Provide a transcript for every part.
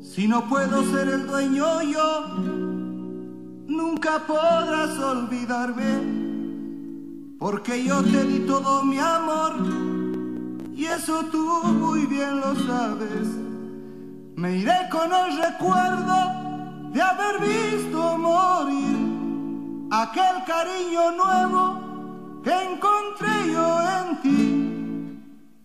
Si no puedo ser el dueño yo, nunca podrás olvidarme, porque yo te di todo mi amor, y eso tú muy bien lo sabes. Me iré con el recuerdo de haber visto morir aquel cariño nuevo que encontré yo en ti.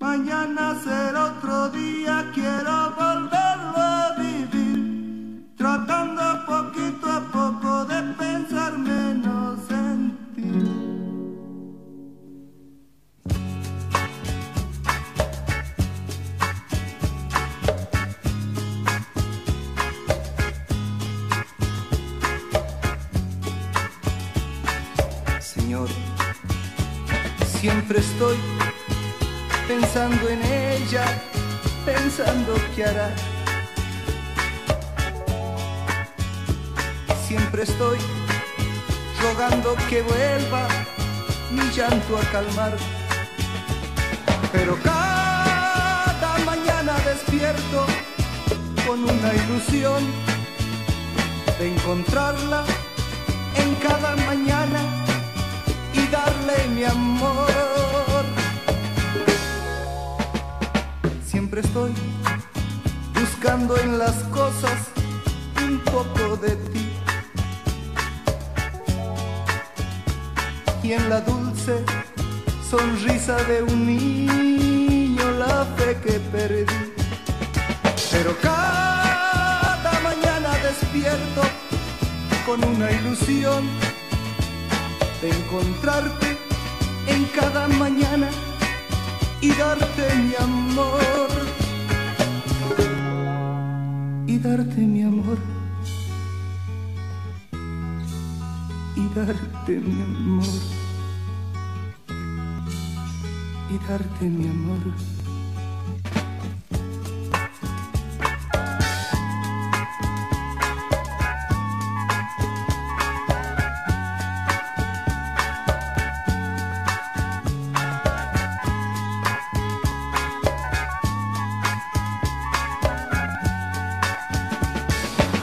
Mañana será otro día, quiero volverlo a vivir, tratando poquito a poco de pensar menos en ti. Señor, siempre estoy pensando en ella, pensando qué hará. Siempre estoy rogando que vuelva mi llanto a calmar. Pero cada mañana despierto con una ilusión de encontrarla en cada mañana y darle mi amor. Siempre estoy buscando en las cosas un poco de ti. Y en la dulce sonrisa de un niño la fe que perdí. Pero cada mañana despierto con una ilusión de encontrarte en cada mañana y darte mi amor. Y darte mi amor. Y darte mi amor. Y darte mi amor.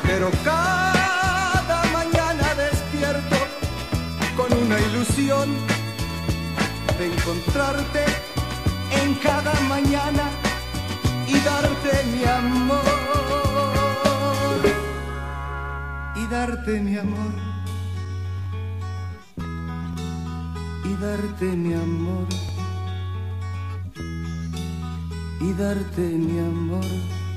Pero cada mañana despierto con una ilusión de encontrarte en cada mañana y darte mi amor. Y darte mi amor. Y darte mi amor. Y darte mi amor.